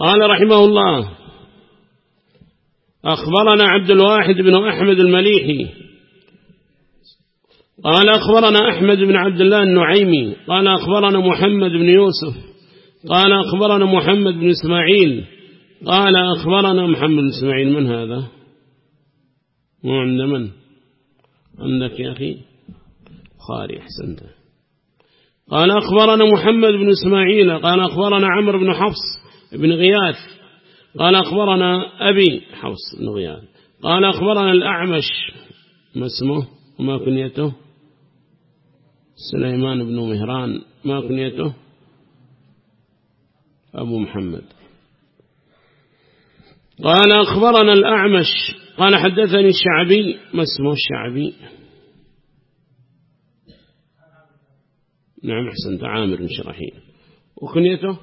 قال رحمه الله أخبرنا عبد الواحد بن أحمد المليحي. قال أخبرنا أحمد بن عبد الله النعيمي. قال أخبرنا محمد بن يوسف. قال أخبرنا محمد بن إسماعيل. قال أخبرنا محمد بن إسماعيل. من هذا؟ مو عند من؟ عندك يا أخي؟ خاري أحسنت. قال أخبرنا محمد بن إسماعيل. قال أخبرنا عمرو بن حفص. بن غياث قال أخبرنا أبي حفص بن غياث قال أخبرنا الأعمش ما اسمه؟ وما كنيته؟ سليمان بن مهران ما كنيته؟ أبو محمد. قال أخبرنا الأعمش قال حدثني الشعبي ما اسمه الشعبي؟ نعم حسنت عامر بن شرحيل وكنيته؟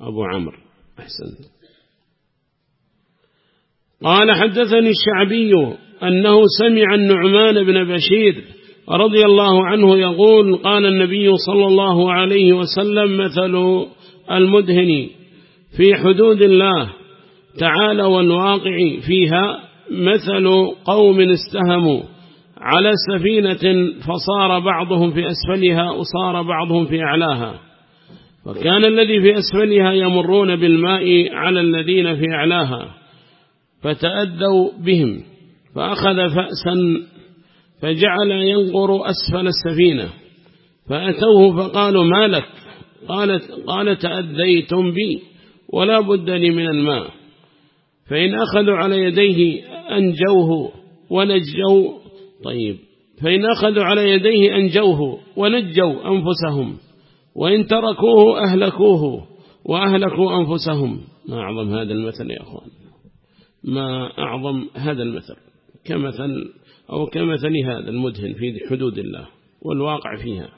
أبو عمرو أحسنت قال حدثني الشعبي أنه سمع النعمان بن بشير رضي الله عنه يقول قال النبي صلى الله عليه وسلم مثل المدهن في حدود الله. تعالى والواقع فيها مثل قوم استهموا على سفينة فصار بعضهم في أسفلها وصار بعضهم في أعلاها. وكان الذي في أسفلها يمرون بالماء على الذين في أعلاها فتأدوا بهم فأخذ فأسا فجعل ينقر أسفل السفينة فأتوه فقالوا ما لك؟ قال, قال تأذيتم بي ولا بد لي من الماء فإن أخذوا على يديه أنجوه ونجوا طيب فإن أخذوا على يديه أنجوه ونجوا أنفسهم وإن تركوه أهلكوه وأهلكوا أنفسهم. ما أعظم هذا المثل يا أخوان. ما أعظم هذا المثل. كمثل أو كمثل هذا المدهن في حدود الله والواقع فيها.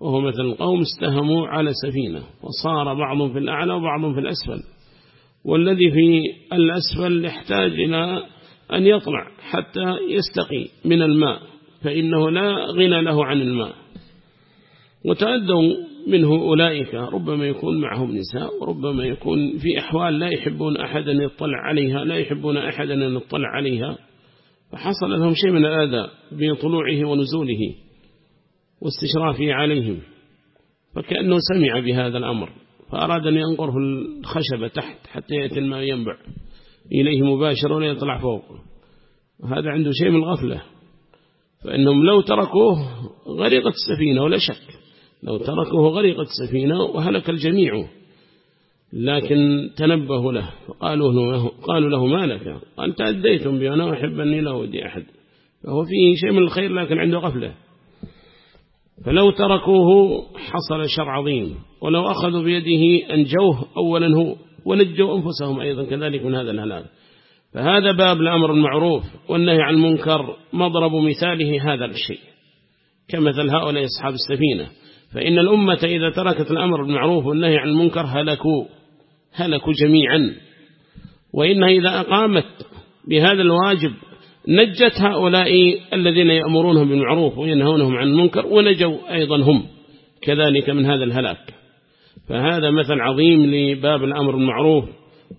وهو مثل قوم استهموا على سفينة وصار بعضهم في الأعلى وبعضهم في الأسفل. والذي في الأسفل يحتاج إلى أن يطلع حتى يستقي من الماء فإنه لا غنى له عن الماء. وتأذوا منه أولئك ربما يكون معهم نساء وربما يكون في أحوال لا يحبون أحدا يطلع عليها لا يحبون أحدا أن يطلع عليها. فحصل لهم شيء من الآذى بطلوعه ونزوله واستشرافه عليهم. فكأنه سمع بهذا الأمر فأراد أن ينقره الخشبة تحت حتى يأتي الماء ينبع إليه مباشرة ولا يطلع فوق. وهذا عنده شيء من الغفلة فإنهم لو تركوه غرقت السفينة ولا شك. لو تركوه غرقت السفينة وهلك الجميع. لكن تنبهوا له فقالوا له, قالوا له ما لك؟ قال تأديتم بي أنا أحب أني لا أودي أحد. فهو فيه شيء من الخير لكن عنده غفلة. فلو تركوه حصل شر عظيم. ولو أخذوا بيده أنجوه أولا هو ونجوا أنفسهم أيضا كذلك من هذا الهلاك فهذا باب الأمر المعروف والنهي عن المنكر مضرب مثاله هذا الشيء. كمثل هؤلاء أصحاب السفينة. فإن الأمة إذا تركت الأمر بالمعروف والنهي عن المنكر هلكوا هلكوا جميعا. وإنها إذا أقامت بهذا الواجب نجت هؤلاء الذين يأمرونهم بالمعروف وينهونهم عن المنكر ونجوا أيضا هم كذلك من هذا الهلاك. فهذا مثل عظيم لباب الأمر المعروف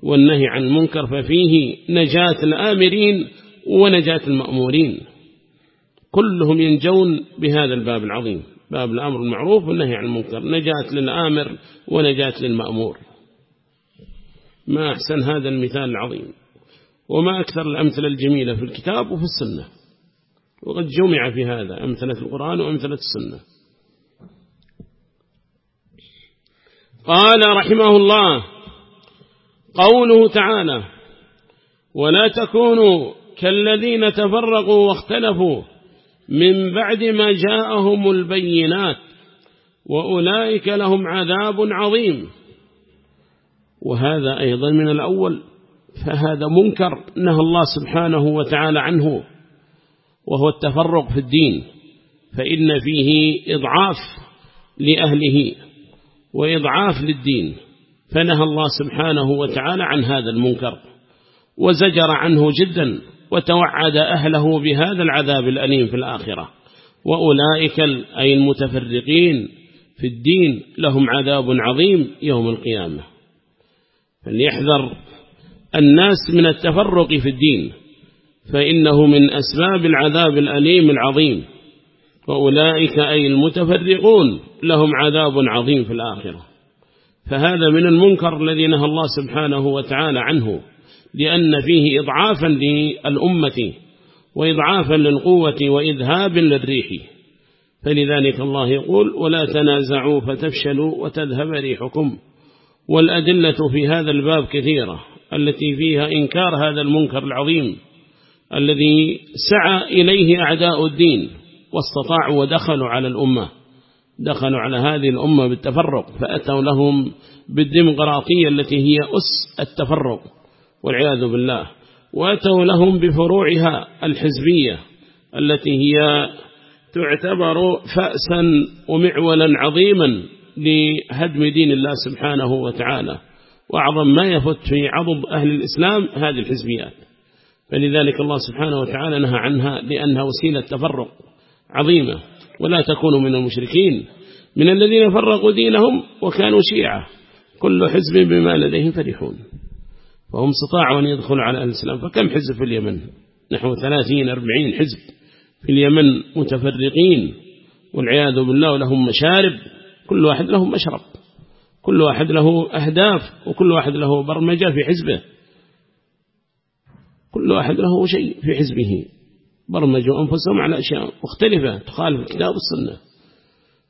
والنهي عن المنكر ففيه نجاة الآمرين ونجاة المأمورين. كلهم ينجون بهذا الباب العظيم. باب الأمر المعروف والنهي عن المنكر. نجاة للآمر ونجاة للمأمور. ما أحسن هذا المثال العظيم. وما أكثر الأمثلة الجميلة في الكتاب وفي السنة. وقد جمع في هذا أمثلة القرآن وأمثلة السنة. قال رحمه الله قوله تعالى ولا تكونوا كالذين تفرقوا واختلفوا من بعد ما جاءهم البينات وأولئك لهم عذاب عظيم. وهذا أيضا من الأول فهذا منكر نهى الله سبحانه وتعالى عنه وهو التفرق في الدين فإن فيه إضعاف لأهله وإضعاف للدين فنهى الله سبحانه وتعالى عن هذا المنكر وزجر عنه جدا. وتوعد أهله بهذا العذاب الأليم في الآخرة. وأولئك أي المتفرقين في الدين لهم عذاب عظيم يوم القيامة. فليحذر الناس من التفرق في الدين فإنه من أسباب العذاب الأليم العظيم. وأولئك أي المتفرقون لهم عذاب عظيم في الآخرة. فهذا من المنكر الذي نهى الله سبحانه وتعالى عنه. لأن فيه إضعافا للأمة وإضعافا للقوة وإذهاب للريح. فلذلك الله يقول ولا تنازعوا فتفشلوا وتذهب ريحكم. والأدلة في هذا الباب كثيرة التي فيها إنكار هذا المنكر العظيم الذي سعى إليه أعداء الدين واستطاعوا ودخلوا على الأمة دخلوا على هذه الأمة بالتفرق فأتوا لهم بالديمقراطية التي هي أس التفرق. والعياذ بالله وأتوا لهم بفروعها الحزبية التي هي تعتبر فأسا ومعولا عظيما لهدم دين الله سبحانه وتعالى وأعظم ما يفت في عضب أهل الإسلام هذه الحزبيات. فلذلك الله سبحانه وتعالى نهى عنها لأنها وسيلة تفرق عظيمة ولا تكونوا من المشركين من الذين فرقوا دينهم وكانوا شيعة. كل حزب بما لديهم فرحون. وهم استطاعوا أن يدخلوا على أهل الإسلام. فكم حزب في اليمن؟ نحو ثلاثين أربعين حزب في اليمن متفرقين والعياذ بالله لهم مشارب كل واحد له مشرب كل واحد له أهداف وكل واحد له برمجة في حزبه. كل واحد له شيء في حزبه. برمجوا أنفسهم على أشياء مختلفة تخالف الكتاب والسنة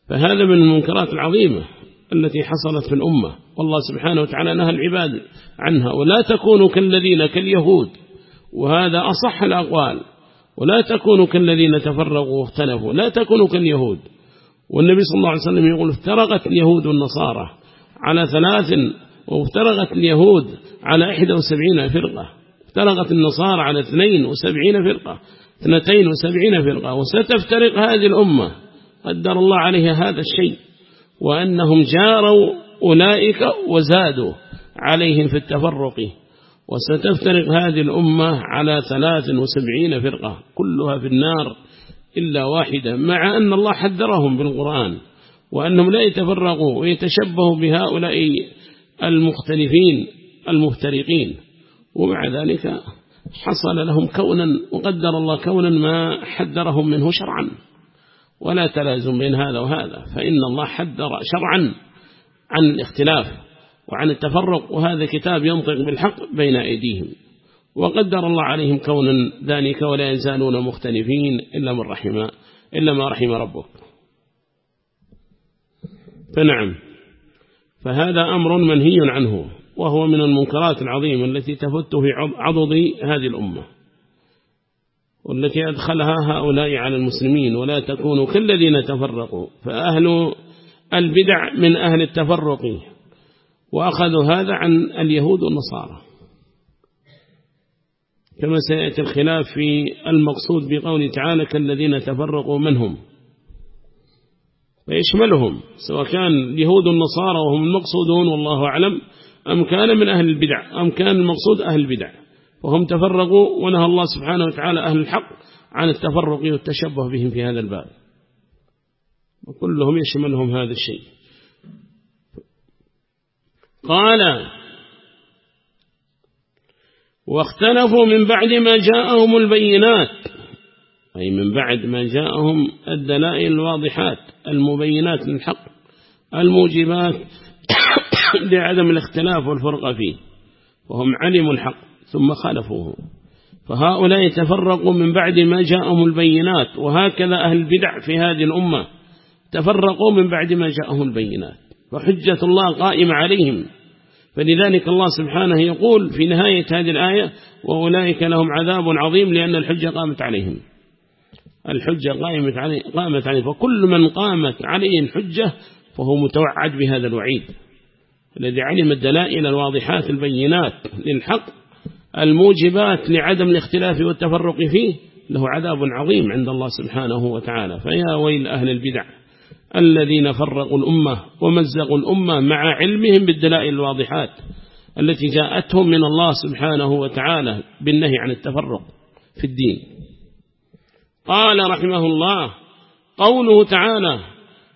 فهذا من المنكرات العظيمة. التي حصلت في الأمة. والله سبحانه وتعالى نهى العباد عنها. ولا تكونوا كالذين كاليهود. وهذا أصح الأقوال. ولا تكونوا كالذين تفرقوا واختلفوا. لا تكونوا كاليهود. والنبي صلى الله عليه وسلم يقول افترقت اليهود والنصارى على ثلاث وافترقت اليهود على 71 فرقة. افترقت النصارى على 72 فرقة. 72 فرقة. وستفترق هذه الأمة. قدر الله عليها هذا الشيء. وأنهم جاروا أولئك وزادوا عليهم في التفرق. وستفترق هذه الأمة على 73 فرقة كلها في النار إلا واحدة مع أن الله حذرهم بالقرآن وأنهم لا يتفرقوا ويتشبهوا بهؤلاء المختلفين المفترقين. ومع ذلك حصل لهم كونا وقدر الله كونا ما حذرهم منه شرعا. ولا تلازم بين هذا وهذا فإن الله حذر شرعا عن الاختلاف وعن التفرق وهذا كتاب ينطق بالحق بين أيديهم. وقدر الله عليهم كونا ذلك ولا يزالون مختلفين إلا من رحم إلا ما رحم ربك. فنعم فهذا أمر منهي عنه وهو من المنكرات العظيمة التي تفت في عضد هذه الأمة. والتي أدخلها هؤلاء على المسلمين ولا تكونوا كالذين تفرقوا. فأهل البدع من أهل التفرق وأخذوا هذا عن اليهود والنصارى. كما سيأتي الخلاف في المقصود بقول تعالى كالذين تفرقوا منهم فيشملهم سواء كان اليهود والنصارى وهم المقصودون والله أعلم أم كان من أهل البدع أم كان المقصود أهل البدع. وهم تفرقوا ونهى الله سبحانه وتعالى أهل الحق عن التفرق والتشبه بهم في هذا الباب. وكلهم يشملهم هذا الشيء. قال واختلفوا من بعد ما جاءهم البينات. أي من بعد ما جاءهم الدلائل الواضحات المبينات للحق الموجبات لعدم الاختلاف والفرق فيه. وهم علموا الحق. ثم خالفوه. فهؤلاء تفرقوا من بعد ما جاءهم البينات وهكذا أهل البدع في هذه الأمة تفرقوا من بعد ما جاءهم البينات وحجة الله قائمة عليهم. فلذلك الله سبحانه يقول في نهاية هذه الآية وأولئك لهم عذاب عظيم لأن الحجة قامت عليهم. الحجة قامت عليه قامت عليه فكل من قامت عليه الحجة فهو متوعد بهذا الوعيد الذي علم الدلائل الواضحات البينات للحق الموجبات لعدم الاختلاف والتفرق فيه له عذاب عظيم عند الله سبحانه وتعالى. فيا ويل أهل البدع الذين فرقوا الأمة ومزقوا الأمة مع علمهم بالدلائل الواضحات التي جاءتهم من الله سبحانه وتعالى بالنهي عن التفرق في الدين. قال رحمه الله قوله تعالى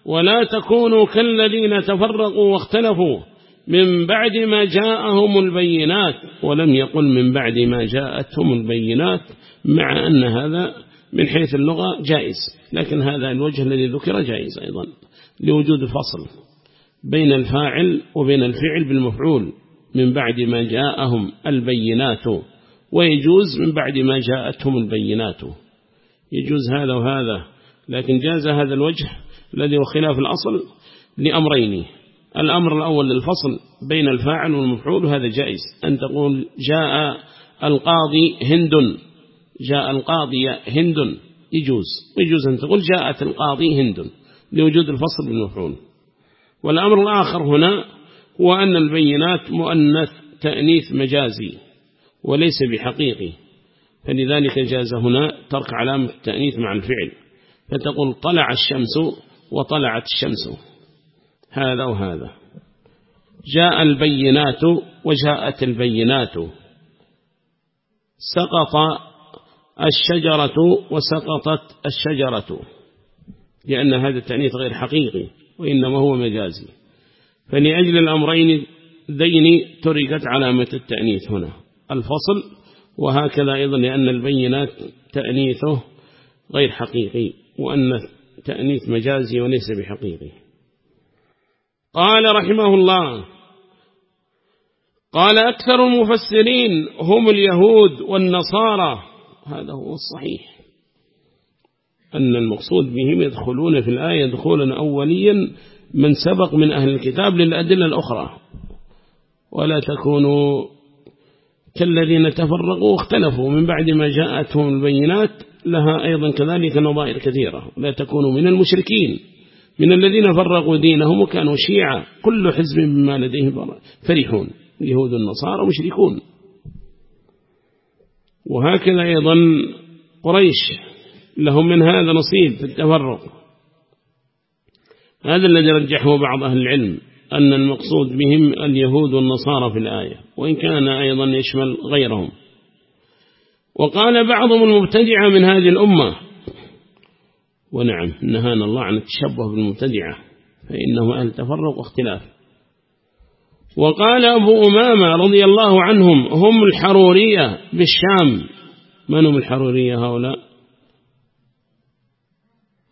ولا تكونوا كالذين تفرقوا واختلفوا من بعد ما جاءهم البينات ولم يقل من بعد ما جاءتهم البينات مع أن هذا من حيث اللغة جائز. لكن هذا الوجه الذي ذكر جائز أيضا لوجود فصل بين الفاعل وبين الفعل بالمفعول. من بعد ما جاءهم البينات ويجوز من بعد ما جاءتهم البينات. يجوز هذا وهذا لكن جاز هذا الوجه الذي هو خلاف الأصل لأمرين. الأمر الأول للفصل بين الفاعل والمفعول وهذا جائز. أن تقول جاء القاضي هند. جاء القاضي هند. يجوز. ويجوز أن تقول جاءت القاضي هند. لوجود الفصل بالمفعول والأمر الآخر هنا هو أن البينات مؤنث تأنيث مجازي وليس بحقيقي. فلذلك جاز هنا ترك علامة التأنيث مع الفعل. فتقول طلع الشمس وطلعت الشمس. هذا وهذا. جاء البينات وجاءت البينات. سقط الشجرة وسقطت الشجرة. لأن هذا التأنيث غير حقيقي وإنما هو مجازي. فلأجل الأمرين ذين تركت علامة التأنيث هنا. الفصل وهكذا أيضا لأن البينات تأنيثه غير حقيقي وأن تأنيث مجازي وليس بحقيقي. قال رحمه الله قال أكثر المفسرين هم اليهود والنصارى. هذا هو الصحيح. أن المقصود بهم يدخلون في الآية دخولا أوليا من سبق من أهل الكتاب للأدلة الأخرى. ولا تكونوا كالذين تفرقوا واختلفوا. من بعد ما جاءتهم البينات لها أيضا كذلك نظائر كثيرة. لا تكونوا من المشركين. من الذين فرقوا دينهم وكانوا شيعا كل حزب بما لديهم فرحون. اليهود النصارى مشركون. وهكذا أيضا قريش لهم من هذا نصيب في التفرق. هذا الذي رجحه بعض أهل العلم أن المقصود بهم اليهود والنصارى في الآية وإن كان أيضا يشمل غيرهم. وقال بعضهم المبتدعة من هذه الأمة ونعم. نهانا الله عن التشبه بالمبتدعة فإنهم أهل تفرق واختلاف. وقال أبو أمامة رضي الله عنهم هم الحرورية بالشام. من هم الحرورية هؤلاء؟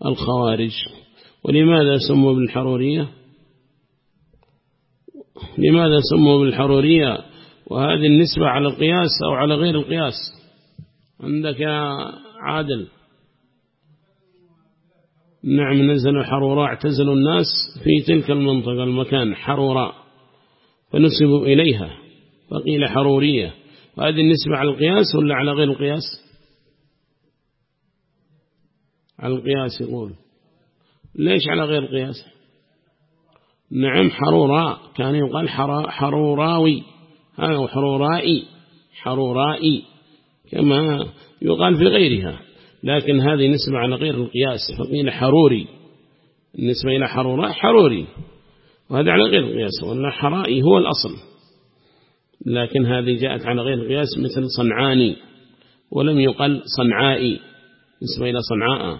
الخوارج. ولماذا سموا بالحرورية؟ لماذا سموا بالحرورية؟ وهذه النسبة على القياس أو على غير القياس؟ عندك يا عادل. نعم نزل حروراء اعتزلوا الناس في تلك المنطقة المكان حروراء فنسبوا إليها فقيل حرورية وهذه النسبة على القياس ولا على غير القياس؟ على القياس يقول. ليش على غير القياس؟ نعم حروراء كان يقال حروراوي. هذا حرورائي حرورائي كما يقال في غيرها. لكن هذه نسبة على غير القياس فقيل حروري. النسبة إلى حروراء حروري. وهذا على غير القياس وأن حرائي هو الأصل. لكن هذه جاءت على غير القياس مثل صنعاني. ولم يقل صنعائي. نسبة إلى صنعاء.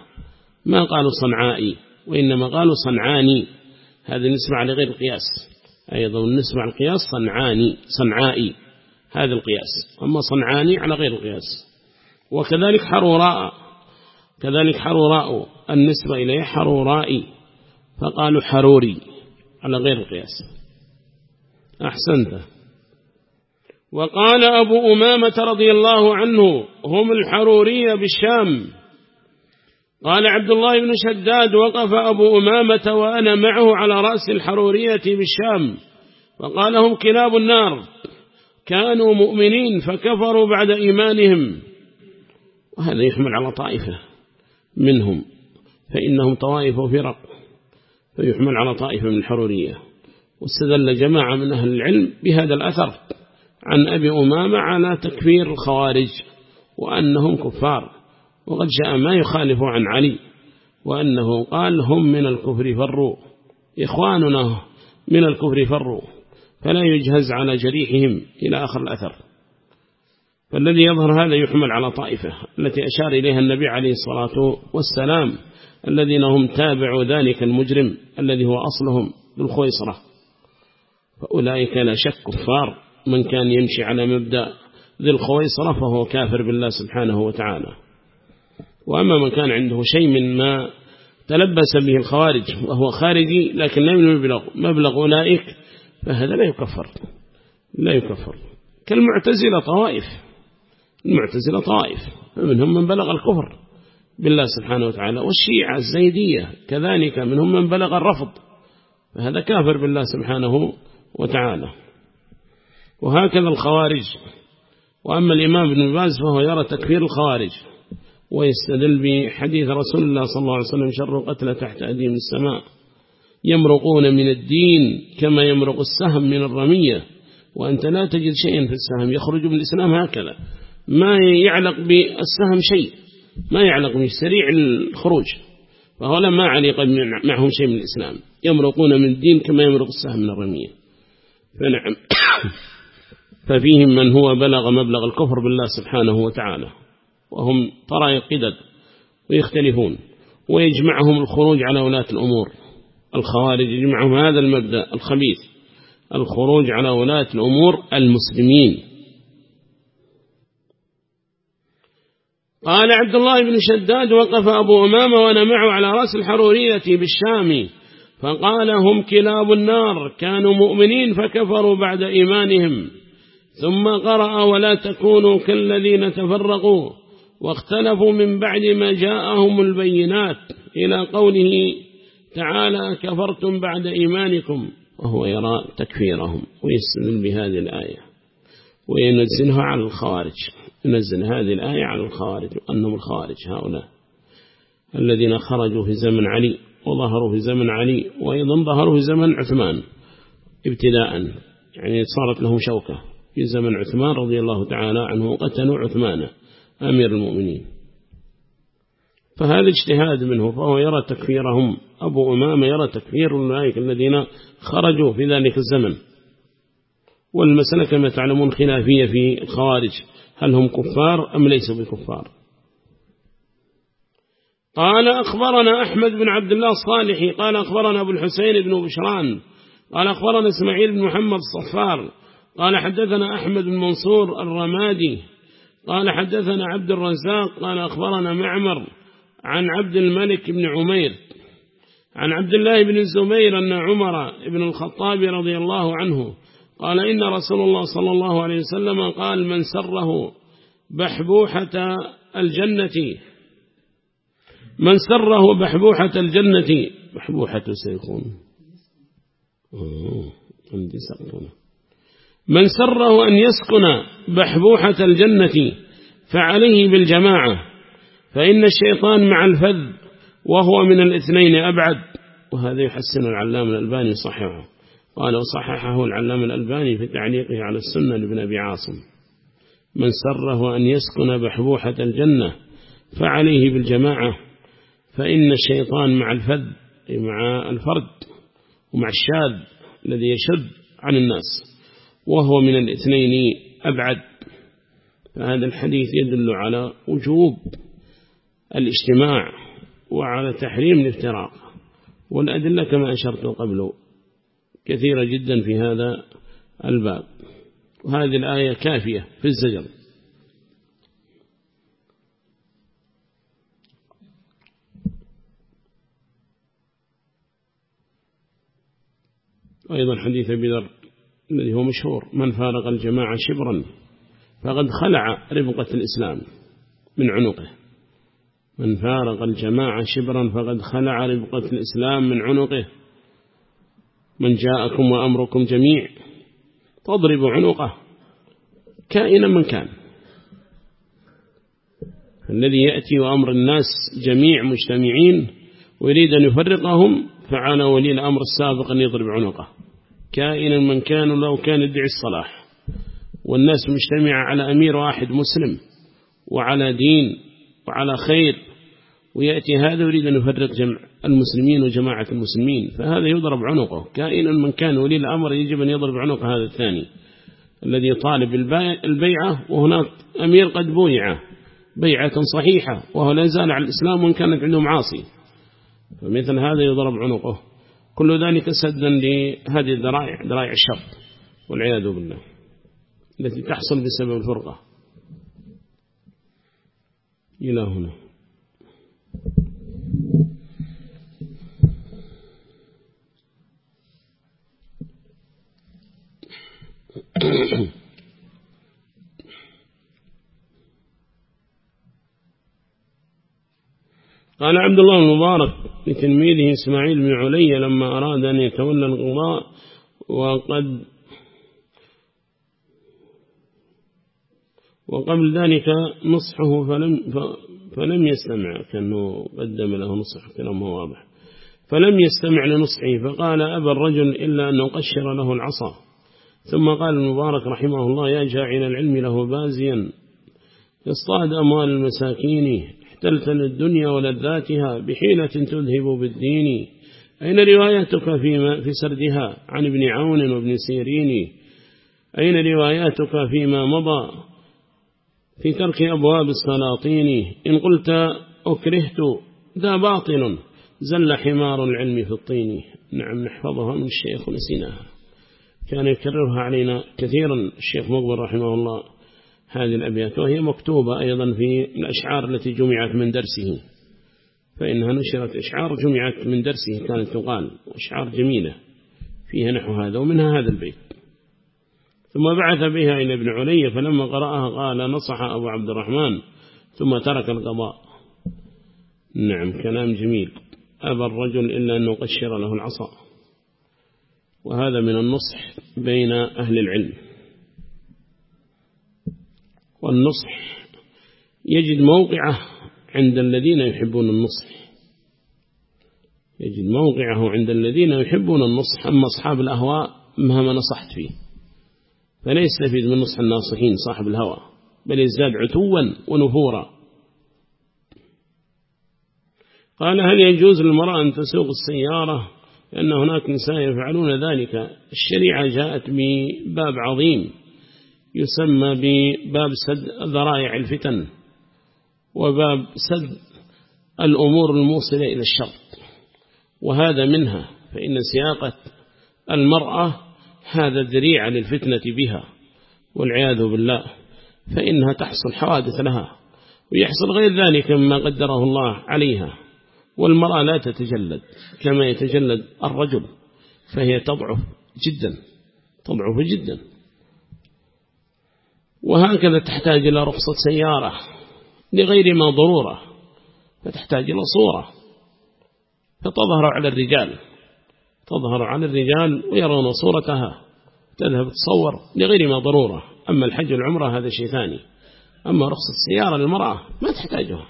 ما قالوا صنعائي؟ وإنما قالوا صنعاني. هذه نسبة على غير القياس. أيضا النسبة على القياس صنعاني صنعائي. هذا القياس. أما صنعاني على غير القياس. وكذلك حروراء كذلك حروراء النسبة إليه حرورائي فقالوا حروري على غير القياس. أحسنت. وقال أبو أمامة رضي الله عنه هم الحرورية بالشام. قال عبد الله بن شداد وقف أبو أمامة وأنا معه على رأس الحرورية بالشام. فقال هم كلاب النار كانوا مؤمنين فكفروا بعد إيمانهم. وهذا يحمل على طائفة. منهم فإنهم طوائف وفرق فيحمل على طائفة من الحرورية. واستدل جماعة من أهل العلم بهذا الأثر عن أبي أمامة على تكفير الخوارج وأنهم كفار. وقد جاء ما يخالف عن علي وأنه قال هم من الكفر فروا إخواننا من الكفر فروا فلا يجهز على جريحهم. إلى آخر الأثر. فالذي يظهر هذا يحمل على طائفة التي أشار إليها النبي عليه الصلاة والسلام الذين هم تابعوا ذلك المجرم الذي هو أصلهم بالخويصرة فأولئك لا شك كفار من كان يمشي على مبدأ ذي الخويصرة فهو كافر بالله سبحانه وتعالى. وأما من كان عنده شيء من ما تلبس به الخوارج وهو خارجي لكن لم يبلغ مبلغ أولئك فهذا لا يكفر لا يكفر. كالمعتزلة طوائف. المعتزلة طوائف فمنهم من بلغ الكفر بالله سبحانه وتعالى والشيعة الزيدية كذلك منهم من بلغ الرفض فهذا كافر بالله سبحانه وتعالى. وهكذا الخوارج وأما الإمام ابن باز فهو يرى تكفير الخوارج ويستدل بحديث رسول الله صلى الله عليه وسلم شر قتل تحت أديم السماء يمرقون من الدين كما يمرق السهم من الرمية وأنت لا تجد شيئا في السهم يخرج من الإسلام هكذا. ما يعلق بالسهم شيء ما يعلق به سريع الخروج فهؤلاء ما علق معهم شيء من الإسلام يمرقون من الدين كما يمرق السهم من الرمية. فنعم. ففيهم من هو بلغ مبلغ الكفر بالله سبحانه وتعالى وهم طرائق قدد ويختلفون ويجمعهم الخروج على ولاة الأمور. الخوارج يجمعهم هذا المبدأ الخبيث الخروج على ولاة الأمور المسلمين. قال عبد الله بن شداد وقف أبو أمامة وأنا معه على رأس الحرورية بالشام. فقال هم كلاب النار كانوا مؤمنين فكفروا بعد إيمانهم. ثم قرأ ولا تكونوا كالذين تفرقوا. واختلفوا من بعد ما جاءهم البينات. إلى قوله تعالى كفرتم بعد إيمانكم. وهو يرى تكفيرهم ويستدل بهذه الآية. وينزلها على الخوارج. ينزل هذه الآية على الخوارج أنهم الخوارج هؤلاء الذين خرجوا في زمن علي وظهروا في زمن علي وأيضا ظهروا في زمن عثمان ابتداء يعني صارت لهم شوكة في زمن عثمان رضي الله تعالى عنه قتلوا عثمان أمير المؤمنين. فهذا اجتهاد منه فهو يرى تكفيرهم. أبو أمام يرى تكفير أولئك الذين خرجوا في ذلك الزمن. والمسألة كما تعلمون خلافية في الخوارج. هل هم كفار أم ليسوا بكفار؟ قال أخبرنا أحمد بن عبد الله الصالحي قال أخبرنا أبو الحسين بن بشران قال أخبرنا إسماعيل بن محمد الصفار قال حدثنا أحمد بن منصور الرمادي قال حدثنا عبد الرزاق قال أخبرنا معمر عن عبد الملك بن عمير عن عبد الله بن الزبير أن عمر بن الخطاب رضي الله عنه قال إن رسول الله صلى الله عليه وسلم قال من سره بحبوحة الجنة. من سره بحبوحة الجنة. بحبوحة سيكون. عندي من سره أن يسكن بحبوحة الجنة فعليه بالجماعة. فإن الشيطان مع الفذ وهو من الاثنين أبعد. وهذا يحسن العلام الألباني صحيحه. قال وصححه العلام الألباني في تعليقه على السنة لابن أبي عاصم. من سره أن يسكن بحبوحة الجنة فعليه بالجماعة فإن الشيطان مع الفذ مع الفرد ومع الشاذ الذي يشد عن الناس وهو من الاثنين أبعد. فهذا الحديث يدل على وجوب الاجتماع وعلى تحريم الافتراق والأدلة كما أشرت قبل كثيرة جدا في هذا الباب. وهذه الآية كافية في الزجر. أيضا حديث أبي ذر الذي هو مشهور. من فارق الجماعة شبرا فقد خلع رفقة الإسلام من عنقه. من فارق الجماعة شبرا فقد خلع رفقة الإسلام من عنقه. من جاءكم وأمركم جميع. تضرب عنقه. كائنا من كان. الذي يأتي وأمر الناس جميع مجتمعين ويريد أن يفرقهم فعلى ولي الأمر السابق أن يضرب عنقه. كائنا من كان لو كان يدعي الصلاح. والناس مجتمعة على أمير واحد مسلم وعلى دين وعلى خير. ويأتي هذا يريد أن يفرق جمع المسلمين وجماعة المسلمين فهذا يضرب عنقه. كائنا من كان ولي الأمر يجب أن يضرب عنق هذا الثاني الذي طالب البيعة وهناك أمير قد بويعه بيعة صحيحة وهو لا يزال على الإسلام وإن كانت عنده معاصي. فمثل هذا يضرب عنقه. كل ذلك سدا لهذه الذرائع ذرائع الشر والعياذ بالله التي تحصل بسبب الفرقة. إلى هنا. قال عبد الله المبارك لتلميذه إسماعيل بن علي لما أراد أن يتولى القضاء وقد وقبل ذلك نصحه فلم, فلم يستمع كأنه قدم له نصح كلامه واضح. فلم يستمع لنصحه فقال أبى الرجل إلا أن أقشر له العصا. ثم قال المبارك رحمه الله يا جاعل العلم له بازيا يصطاد أموال المساكين احتلتن الدنيا ولذاتها بحيلة تذهب بالدين. أين رواياتك في, في سردها؟ عن ابن عون وابن سيرين. أين رواياتك فيما مضى؟ في ترك أبواب السلاطين. إن قلت أكرهت ذا باطل زل حمار العلم في الطين. نعم نحفظها من الشيخ ونسيناها كان يكررها علينا كثيرا الشيخ مقبل رحمه الله هذه الأبيات وهي مكتوبة أيضا في الأشعار التي جمعت من درسه. فإنها نشرت أشعار جمعت من درسه كانت تقال أشعار جميلة فيها نحو هذا ومنها هذا البيت. ثم بعث بها إلى ابن علي فلما قرأها قال نصح أبو عبد الرحمن ثم ترك القضاء. نعم كلام جميل. أبى الرجل إلا أن نقشر له العصا. وهذا من النصح بين أهل العلم. والنصح يجد موقعه عند الذين يحبون النصح. يجد موقعه عند الذين يحبون النصح. أما أصحاب الأهواء مهما نصحت فيه. فلا يستفيد من نصح الناصحين صاحب الهوى بل يزداد عتوا ونفورا. قال هل يجوز للمرأة أن تسوق السيارة لأن هناك نساء يفعلون ذلك. الشريعة جاءت بباب عظيم يسمى بباب سد ذرائع الفتن وباب سد الأمور الموصلة إلى الشر وهذا منها فإن سياقة المرأة هذا ذريعة للفتنة بها والعياذ بالله فإنها تحصل حوادث لها ويحصل غير ذلك مما قدره الله عليها. والمرأة لا تتجلد كما يتجلد الرجل فهي تضعف جدا تضعف جدا. وهكذا تحتاج إلى رخصة سيارة لغير ما ضرورة فتحتاج إلى صورة. فتظهر على الرجال تظهر على الرجال ويرون صورتها تذهب تصور لغير ما ضرورة. أما الحج والعمرة هذا شيء ثاني. أما رخصة السيارة للمرأة ما تحتاجها.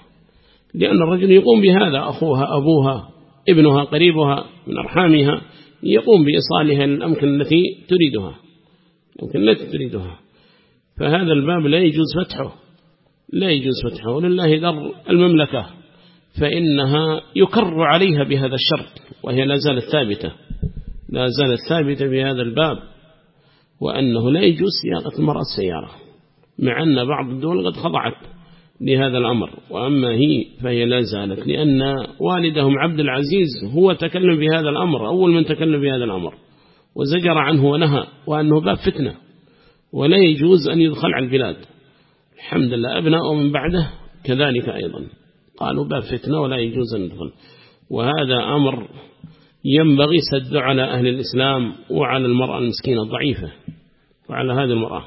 لأن الرجل يقوم بهذا أخوها أبوها ابنها قريبها من أرحامها يقوم بإصالها الأمكن التي تريدها الأمكن التي تريدها. فهذا الباب لا يجوز فتحه لا يجوز فتحه ولله در المملكة فإنها يكر عليها بهذا الشرط وهي لا زالت ثابتة لا زالت ثابتة بهذا الباب وأنه لا يجوز سيارة المرأة السيارة مع أن بعض الدول قد خضعت. لهذا الأمر. وأما هي فهي لا زالت لأن والدهم عبد العزيز هو تكلم بهذا الأمر أول من تكلم بهذا الأمر وزجر عنه ونهى وأنه باب فتنة ولا يجوز أن يدخل على البلاد. الحمد لله أبناء من بعده كذلك أيضا. قالوا باب فتنة ولا يجوز أن يدخل. وهذا أمر ينبغي سد على أهل الإسلام وعلى المرأة المسكينة الضعيفة وعلى هذه المرأة.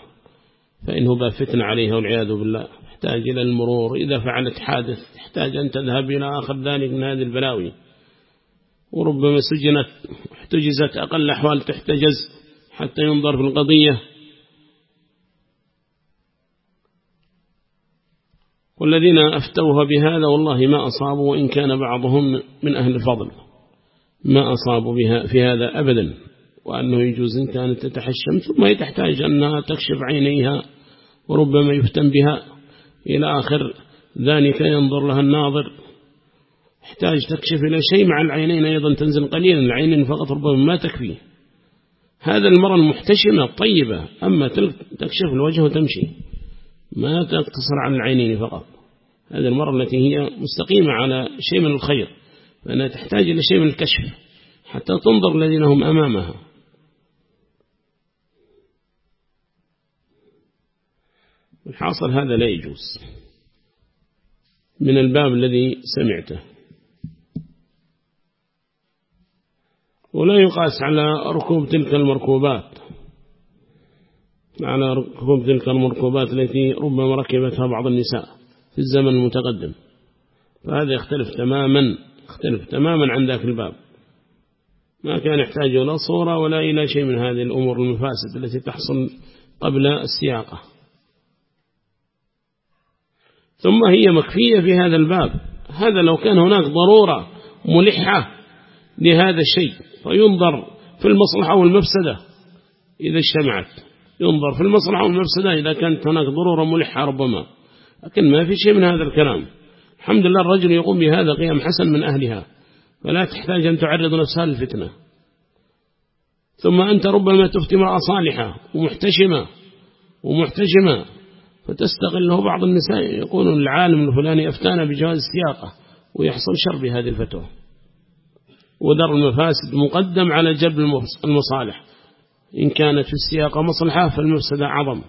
فإنه باب فتنة عليها والعياذ بالله. تحتاج إلى المرور. إذا فعلت حادث تحتاج أن تذهب إلى آخر ذلك من هذه البلاوي. وربما سجنت احتجزت أقل أحوال تحتجز حتى ينظر في القضية. والذين أفتوها بهذا والله ما أصابوا وإن كان بعضهم من أهل الفضل. ما أصابوا بها في هذا أبدا. وأنه يجوز إن كانت تتحشم ثم تحتاج أنها تكشف عينيها وربما يفتن بها. إلى آخر ذلك ينظر لها الناظر. يحتاج تكشف إلى شيء مع العينين أيضا تنزل قليلا العينين فقط ربما ما تكفي. هذا المرة المحتشمة الطيبة أما تكشف الوجه وتمشي. ما تقتصر على العينين فقط. هذه المرة التي هي مستقيمة على شيء من الخير فأنها تحتاج إلى شيء من الكشف حتى تنظر الذين هم أمامها. الحاصل هذا لا يجوز. من الباب الذي سمعته. ولا يقاس على ركوب تلك المركوبات. على ركوب تلك المركوبات التي ربما ركبتها بعض النساء في الزمن المتقدم. فهذا يختلف تماما يختلف تماما عن ذاك الباب. ما كان يحتاج إلى صورة ولا إلى شيء من هذه الأمور المفاسد التي تحصل قبل السياقة. ثم هي مكفية في هذا الباب. هذا لو كان هناك ضرورة ملحة لهذا الشيء فينظر في المصلحة والمفسدة إذا اجتمعت. ينظر في المصلحة والمفسدة إذا كانت هناك ضرورة ملحة ربما. لكن ما في شيء من هذا الكلام. الحمد لله الرجل يقوم بهذا قيام حسن من أهلها. فلا تحتاج أن تعرض نفسها للفتنة. ثم أنت ربما تفتي امرأة صالحة ومحتشمة ومحتشمة فتستغله بعض النساء يقول العالم الفلاني أفتانا بجواز السياقة ويحصل شر بهذه الفتوى. ودر المفاسد مقدم على جلب المصالح. إن كانت في السياقة مصلحة فالمفسدة عظم